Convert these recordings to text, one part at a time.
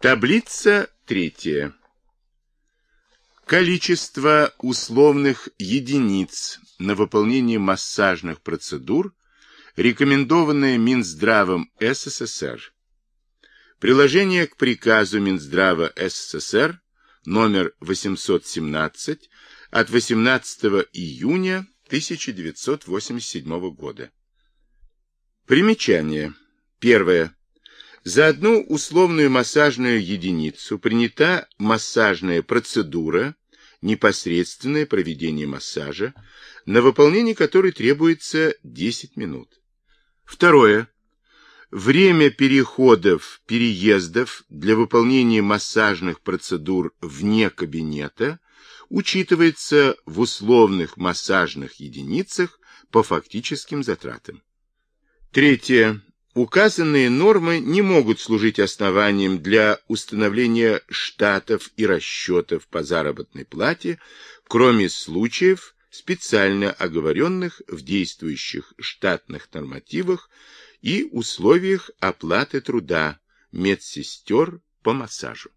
Таблица третья. Количество условных единиц на выполнение массажных процедур, рекомендованное Минздравом СССР. Приложение к приказу Минздрава СССР номер 817 от 18 июня 1987 года. Примечание. Первое. За одну условную массажную единицу принята массажная процедура, непосредственное проведение массажа, на выполнение которой требуется 10 минут. Второе. Время переходов, переездов для выполнения массажных процедур вне кабинета учитывается в условных массажных единицах по фактическим затратам. Третье. Указанные нормы не могут служить основанием для установления штатов и расчетов по заработной плате, кроме случаев, специально оговоренных в действующих штатных нормативах и условиях оплаты труда медсестер по массажу.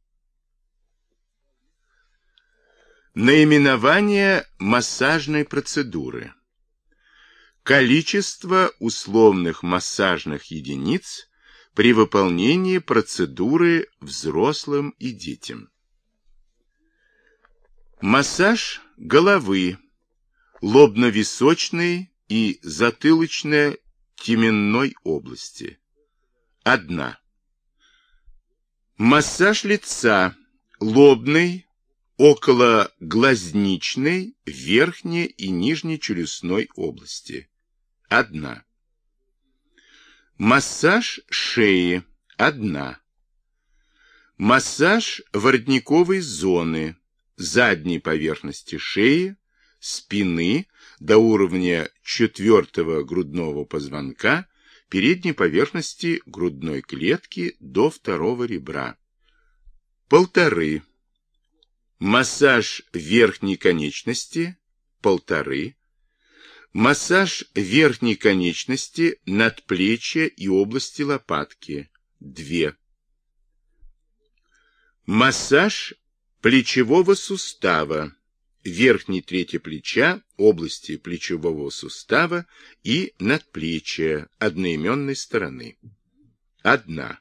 Наименование массажной процедуры Количество условных массажных единиц при выполнении процедуры взрослым и детям. Массаж головы, лобно-височной и затылочно-теменной области. Одна. Массаж лица, лобной, около глазничной, верхней и нижней челюстной области. Одна. Массаж шеи. Одна. Массаж воротниковой зоны, задней поверхности шеи, спины до уровня четвертого грудного позвонка, передней поверхности грудной клетки до второго ребра. Полторы. Массаж верхней конечности. Полторы. Массаж верхней конечности, надплечья и области лопатки. 2. Массаж плечевого сустава, верхней трети плеча, области плечевого сустава и надплечья одноименной стороны. 1.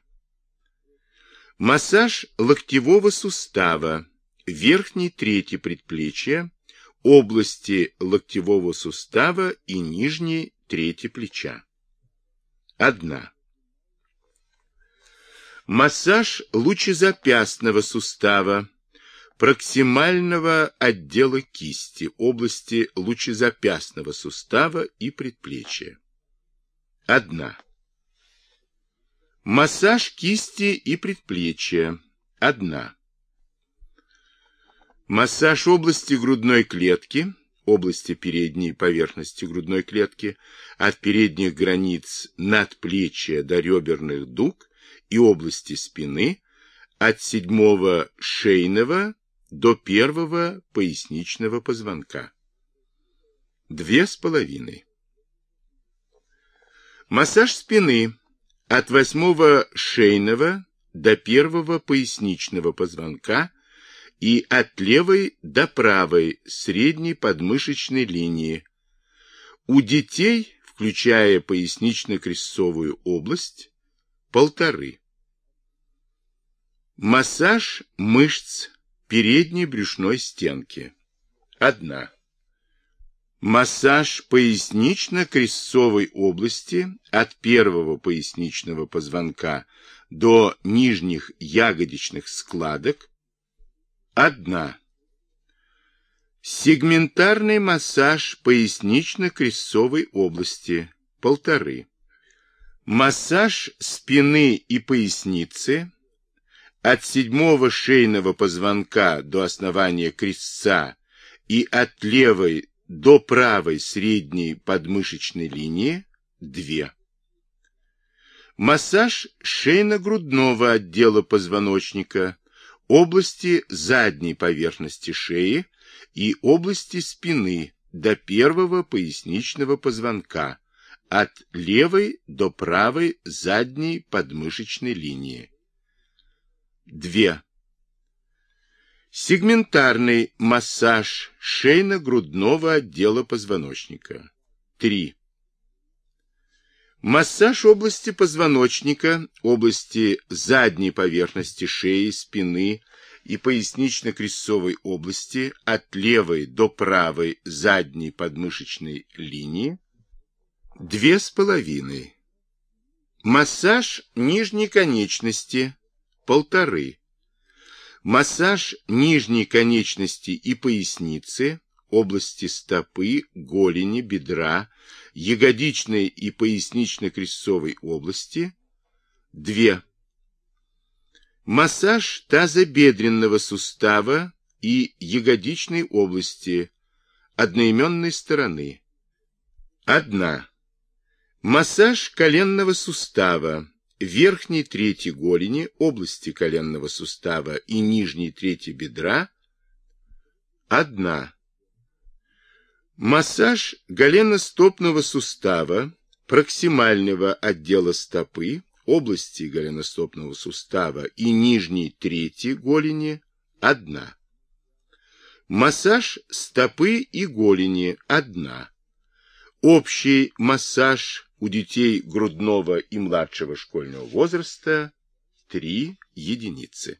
Массаж локтевого сустава, верхней трети предплечья, области локтевого сустава и нижней трети плеча. Одна. Массаж лучезапястного сустава, проксимального отдела кисти, области лучезапястного сустава и предплечья. Одна. Массаж кисти и предплечья. Одна. Массаж области грудной клетки, области передней поверхности грудной клетки, от передних границ надплечья до реберных дуг и области спины, от седьмого шейного до первого поясничного позвонка. Две с половиной. Массаж спины от восьмого шейного до первого поясничного позвонка и от левой до правой средней подмышечной линии. У детей, включая пояснично-крестцовую область, полторы. Массаж мышц передней брюшной стенки. Одна. Массаж пояснично-крестцовой области от первого поясничного позвонка до нижних ягодичных складок Одна. Сегментарный массаж пояснично-крестцовой области. Полторы. Массаж спины и поясницы от седьмого шейного позвонка до основания крестца и от левой до правой средней подмышечной линии две. Массаж шейно-грудного отдела позвоночника области задней поверхности шеи и области спины до первого поясничного позвонка, от левой до правой задней подмышечной линии. 2. Сегментарный массаж шейно-грудного отдела позвоночника. 3. Массаж области позвоночника, области задней поверхности шеи, спины и пояснично-крестцовой области от левой до правой задней подмышечной линии. Две с половиной. Массаж нижней конечности. Полторы Массаж нижней конечности и поясницы, области стопы, голени, бедра, ягодичной и пояснично-крестцовой области. 2. Массаж тазобедренного сустава и ягодичной области одноименной стороны. 1. Массаж коленного сустава, верхней трети голени, области коленного сустава и нижней трети бедра одна. Массаж голеностопного сустава, проксимального отдела стопы, области голеностопного сустава и нижней трети голени одна. Массаж стопы и голени одна. Общий массаж у детей грудного и младшего школьного возраста 3 единицы.